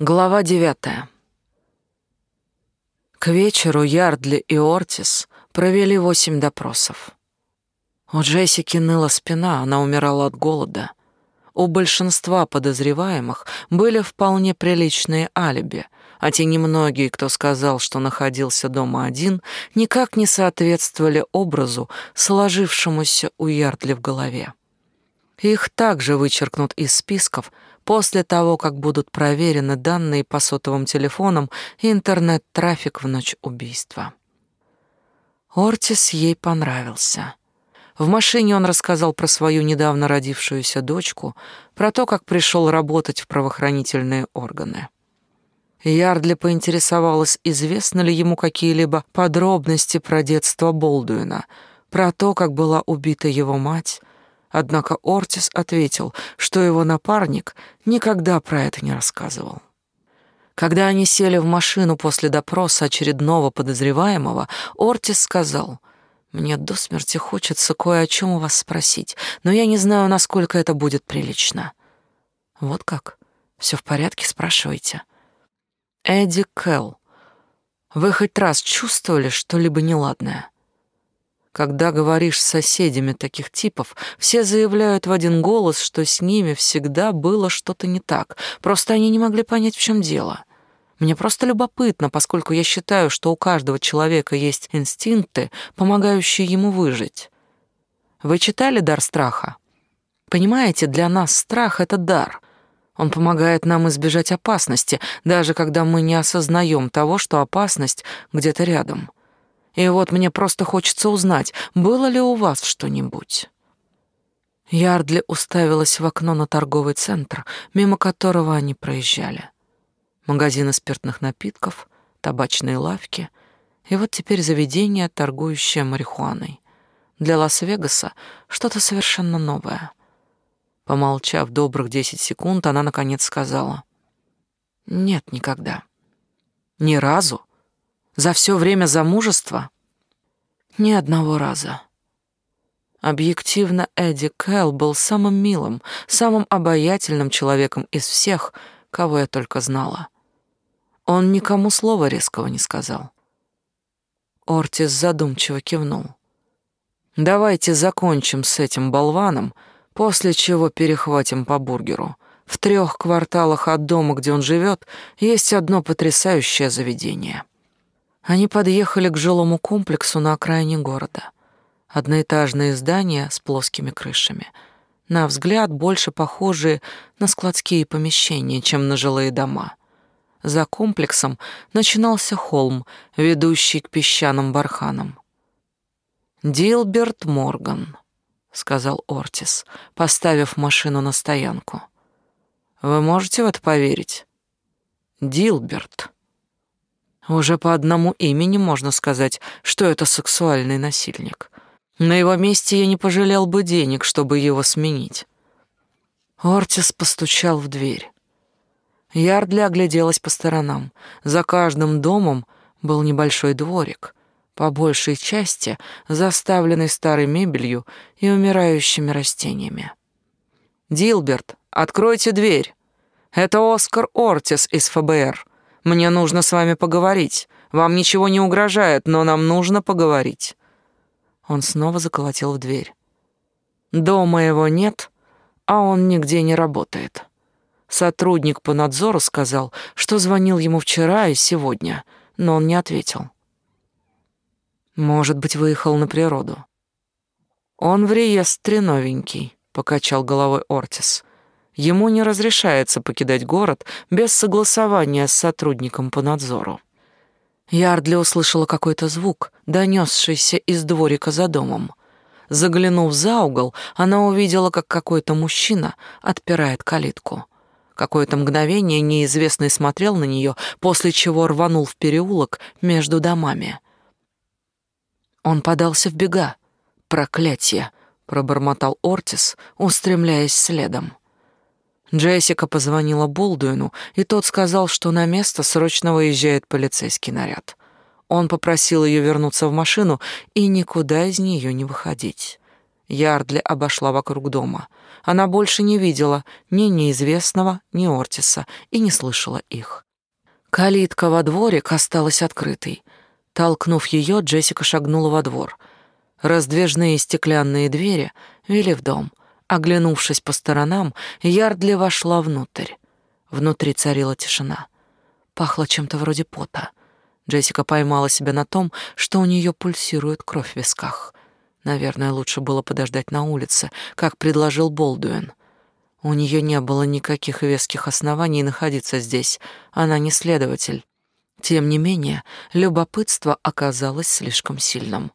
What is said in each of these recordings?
Глава девятая. К вечеру Ярдли и Ортис провели восемь допросов. У Джессики ныла спина, она умирала от голода. У большинства подозреваемых были вполне приличные алиби, а те немногие, кто сказал, что находился дома один, никак не соответствовали образу, сложившемуся у Ярдли в голове. Их также вычеркнут из списков после того, как будут проверены данные по сотовым телефонам и интернет-трафик в ночь убийства. Ортис ей понравился. В машине он рассказал про свою недавно родившуюся дочку, про то, как пришел работать в правоохранительные органы. Ярдли поинтересовалась, известны ли ему какие-либо подробности про детство Болдуина, про то, как была убита его мать, Однако Ортис ответил, что его напарник никогда про это не рассказывал. Когда они сели в машину после допроса очередного подозреваемого, Ортис сказал, «Мне до смерти хочется кое о чем у вас спросить, но я не знаю, насколько это будет прилично». «Вот как? Все в порядке? Спрашивайте». «Эдди Келл, вы хоть раз чувствовали что-либо неладное?» Когда говоришь с соседями таких типов, все заявляют в один голос, что с ними всегда было что-то не так. Просто они не могли понять, в чем дело. Мне просто любопытно, поскольку я считаю, что у каждого человека есть инстинкты, помогающие ему выжить. Вы читали «Дар страха»? Понимаете, для нас страх — это дар. Он помогает нам избежать опасности, даже когда мы не осознаем того, что опасность где-то рядом. И вот мне просто хочется узнать, было ли у вас что-нибудь. Ярдли уставилась в окно на торговый центр, мимо которого они проезжали. Магазины спиртных напитков, табачные лавки, и вот теперь заведение, торгующее марихуаной. Для Лас-Вегаса что-то совершенно новое. Помолчав добрых десять секунд, она наконец сказала: "Нет, никогда. Ни разу за все время замужества? Ни одного раза. Объективно, Эдди Кэл был самым милым, самым обаятельным человеком из всех, кого я только знала. Он никому слова резкого не сказал. Ортис задумчиво кивнул. «Давайте закончим с этим болваном, после чего перехватим по бургеру. В трех кварталах от дома, где он живет, есть одно потрясающее заведение». Они подъехали к жилому комплексу на окраине города. Одноэтажные здания с плоскими крышами. На взгляд больше похожие на складские помещения, чем на жилые дома. За комплексом начинался холм, ведущий к песчаным барханам. «Дилберт Морган», — сказал Ортис, поставив машину на стоянку. «Вы можете в это поверить?» «Дилберт». Уже по одному имени можно сказать, что это сексуальный насильник. На его месте я не пожалел бы денег, чтобы его сменить. Ортис постучал в дверь. Ярдли огляделась по сторонам. За каждым домом был небольшой дворик, по большей части заставленный старой мебелью и умирающими растениями. «Дилберт, откройте дверь! Это Оскар Ортис из ФБР!» Мне нужно с вами поговорить. Вам ничего не угрожает, но нам нужно поговорить». Он снова заколотил в дверь. «Дома его нет, а он нигде не работает». Сотрудник по надзору сказал, что звонил ему вчера и сегодня, но он не ответил. «Может быть, выехал на природу». «Он в реестре новенький», — покачал головой Ортис. Ему не разрешается покидать город без согласования с сотрудником по надзору. Ярдли услышала какой-то звук, донесшийся из дворика за домом. Заглянув за угол, она увидела, как какой-то мужчина отпирает калитку. Какое-то мгновение неизвестный смотрел на нее, после чего рванул в переулок между домами. Он подался в бега. «Проклятие!» — пробормотал Ортис, устремляясь следом. Джессика позвонила Болдуину, и тот сказал, что на место срочно выезжает полицейский наряд. Он попросил ее вернуться в машину и никуда из нее не выходить. Ярдли обошла вокруг дома. Она больше не видела ни неизвестного, ни Ортиса и не слышала их. Калитка во дворик осталась открытой. Толкнув ее, Джессика шагнула во двор. Раздвижные стеклянные двери вели в дом. Оглянувшись по сторонам, Ярдли вошла внутрь. Внутри царила тишина. Пахло чем-то вроде пота. Джессика поймала себя на том, что у нее пульсирует кровь в висках. Наверное, лучше было подождать на улице, как предложил Болдуин. У нее не было никаких веских оснований находиться здесь. Она не следователь. Тем не менее, любопытство оказалось слишком сильным.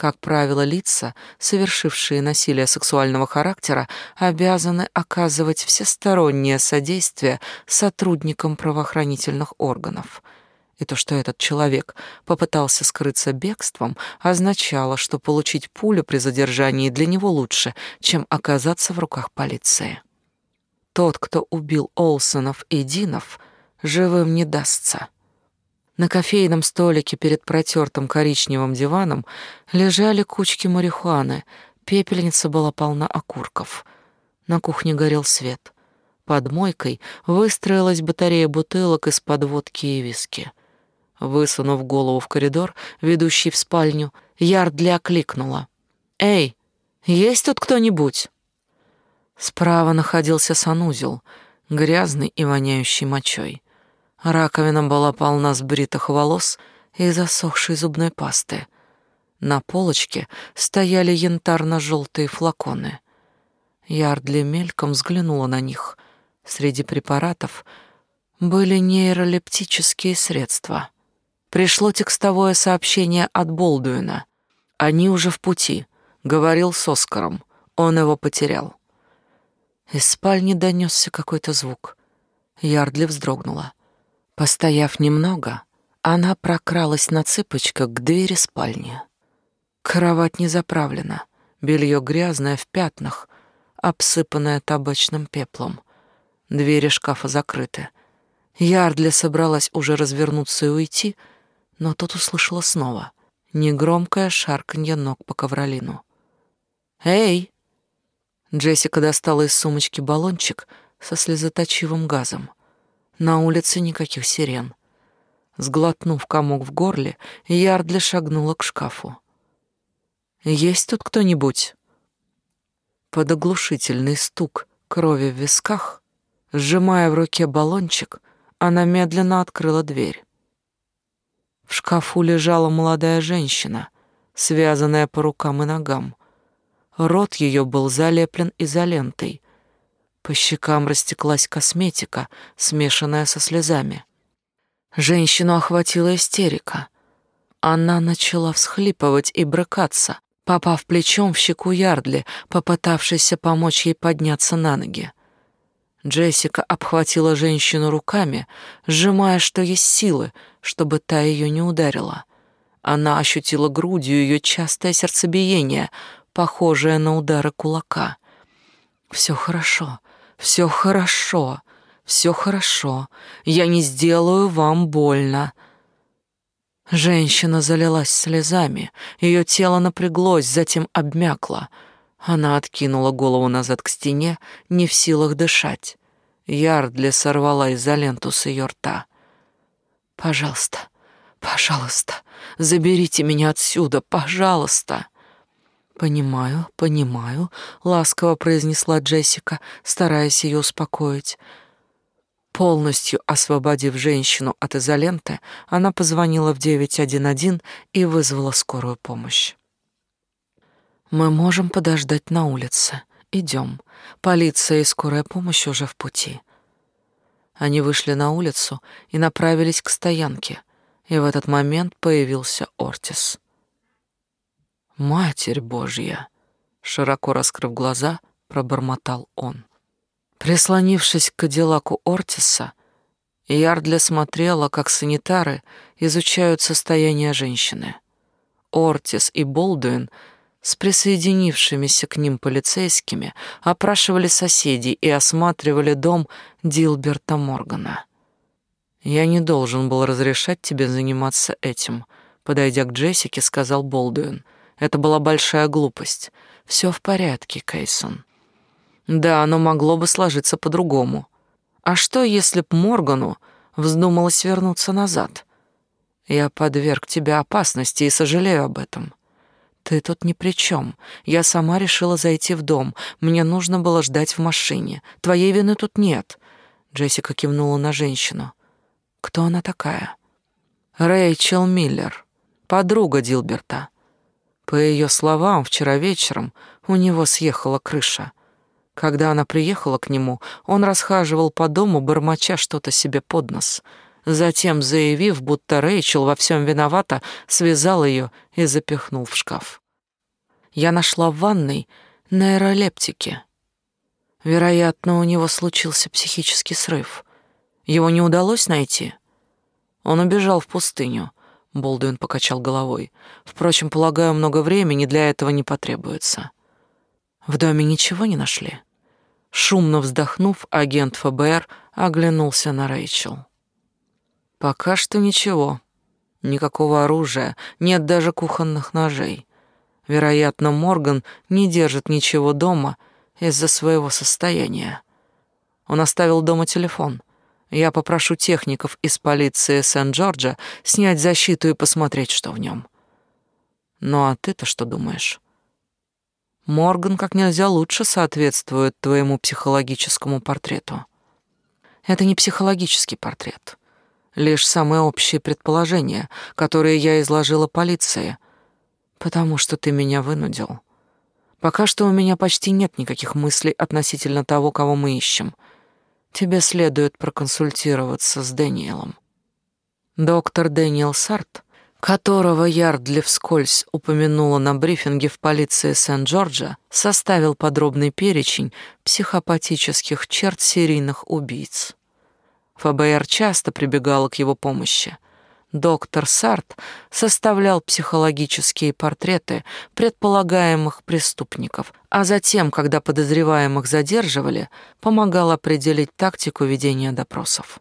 Как правило, лица, совершившие насилие сексуального характера, обязаны оказывать всестороннее содействие сотрудникам правоохранительных органов — и то, что этот человек попытался скрыться бегством, означало, что получить пулю при задержании для него лучше, чем оказаться в руках полиции. Тот, кто убил Олсонов и Динов, живым не дастся. На кофейном столике перед протертым коричневым диваном лежали кучки марихуаны, пепельница была полна окурков. На кухне горел свет. Под мойкой выстроилась батарея бутылок из-под водки и виски. Высунув голову в коридор, ведущий в спальню, Ярдли окликнула. «Эй, есть тут кто-нибудь?» Справа находился санузел, грязный и воняющий мочой. Раковина была полна сбритых волос и засохшей зубной пасты. На полочке стояли янтарно-желтые флаконы. Ярдли мельком взглянула на них. Среди препаратов были нейролептические средства — Пришло текстовое сообщение от Болдуина. Они уже в пути. Говорил с Оскаром. Он его потерял. Из спальни донесся какой-то звук. Ярдли вздрогнула. Постояв немного, она прокралась на цыпочках к двери спальни. Кровать не заправлена, белье грязное в пятнах, обсыпанное табачным пеплом. Двери шкафа закрыты. Ярдли собралась уже развернуться и уйти, но тут услышала снова негромкое шарканье ног по ковролину. «Эй!» Джессика достала из сумочки баллончик со слезоточивым газом. На улице никаких сирен. Сглотнув комок в горле, Ярдли шагнула к шкафу. «Есть тут кто-нибудь?» Под оглушительный стук крови в висках, сжимая в руке баллончик, она медленно открыла дверь. В шкафу лежала молодая женщина, связанная по рукам и ногам. Рот ее был залеплен изолентой. По щекам растеклась косметика, смешанная со слезами. Женщину охватила истерика. Она начала всхлипывать и брыкаться, попав плечом в щеку Ярдли, попытавшейся помочь ей подняться на ноги. Джессика обхватила женщину руками, сжимая, что есть силы, чтобы та ее не ударила. Она ощутила грудью ее частое сердцебиение, похожее на удары кулака. «Все хорошо, все хорошо, все хорошо. Я не сделаю вам больно». Женщина залилась слезами, ее тело напряглось, затем обмякло — она откинула голову назад к стене, не в силах дышать. Ярдли сорвала изоленту с ее рта. «Пожалуйста, пожалуйста, заберите меня отсюда, пожалуйста!» «Понимаю, понимаю», — ласково произнесла Джессика, стараясь ее успокоить. Полностью освободив женщину от изоленты, она позвонила в 911 и вызвала скорую помощь. Мы можем подождать на улице. Идем. Полиция и скорая помощь уже в пути. Они вышли на улицу и направились к стоянке, и в этот момент появился Ортис. «Матерь Божья!» — широко раскрыв глаза, пробормотал он. Прислонившись к кадиллаку Ортиса, Ярдля смотрела, как санитары изучают состояние женщины. Ортис и Болдуин — с присоединившимися к ним полицейскими опрашивали соседей и осматривали дом Дилберта Моргана. «Я не должен был разрешать тебе заниматься этим», — подойдя к Джессике, сказал Болдуин. «Это была большая глупость. Все в порядке, Кейсон. Да, оно могло бы сложиться по-другому. А что, если б Моргану вздумалось вернуться назад? Я подверг тебя опасности и сожалею об этом. Ты тут ни при чем. Я сама решила зайти в дом. Мне нужно было ждать в машине. Твоей вины тут нет. Джессика кивнула на женщину. Кто она такая? Рэйчел Миллер, подруга Дилберта. По ее словам, вчера вечером у него съехала крыша. Когда она приехала к нему, он расхаживал по дому, бормоча что-то себе под нос. Затем, заявив, будто Рэйчел во всем виновата, связал ее и запихнул в шкаф. Я нашла в ванной нейролептики. Вероятно, у него случился психический срыв. Его не удалось найти. Он убежал в пустыню. Болдуин покачал головой. Впрочем, полагаю, много времени для этого не потребуется. В доме ничего не нашли. Шумно вздохнув, агент ФБР оглянулся на Рэйчел. Пока что ничего. Никакого оружия, нет даже кухонных ножей. Вероятно, Морган не держит ничего дома из-за своего состояния. Он оставил дома телефон. Я попрошу техников из полиции Сент-Джорджа снять защиту и посмотреть, что в нем. Ну а ты-то что думаешь? Морган как нельзя лучше соответствует твоему психологическому портрету. Это не психологический портрет. Лишь самые общие предположения, которые я изложила полиции, потому что ты меня вынудил. Пока что у меня почти нет никаких мыслей относительно того, кого мы ищем. Тебе следует проконсультироваться с Дэниелом. Доктор Дэниел Сарт — которого Ярдли вскользь упомянула на брифинге в полиции Сент-Джорджа, составил подробный перечень психопатических черт серийных убийц. ФБР часто прибегало к его помощи. Доктор Сарт составлял психологические портреты предполагаемых преступников, а затем, когда подозреваемых задерживали, помогал определить тактику ведения допросов.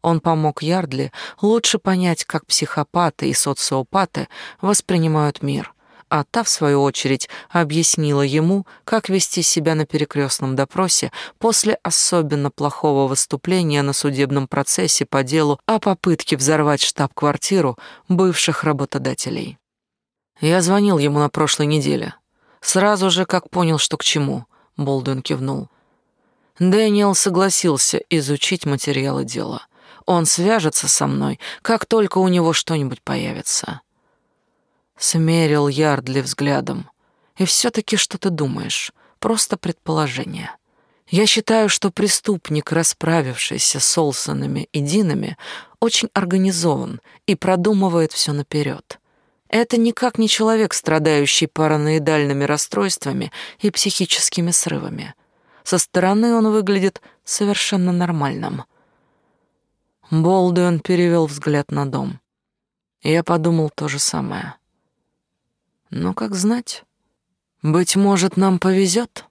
Он помог Ярдли лучше понять, как психопаты и социопаты воспринимают мир, а та, в свою очередь, объяснила ему, как вести себя на перекрестном допросе после особенно плохого выступления на судебном процессе по делу о попытке взорвать штаб-квартиру бывших работодателей. Я звонил ему на прошлой неделе. Сразу же, как понял, что к чему, Болдуин кивнул. Дэниел согласился изучить материалы дела — он свяжется со мной, как только у него что-нибудь появится. Смерил Ярдли взглядом. И все-таки что ты думаешь? Просто предположение. Я считаю, что преступник, расправившийся с Олсонами и Динами, очень организован и продумывает все наперед. Это никак не человек, страдающий параноидальными расстройствами и психическими срывами. Со стороны он выглядит совершенно нормальным — Болдуин перевел взгляд на дом. Я подумал то же самое. Но как знать? Быть может, нам повезет.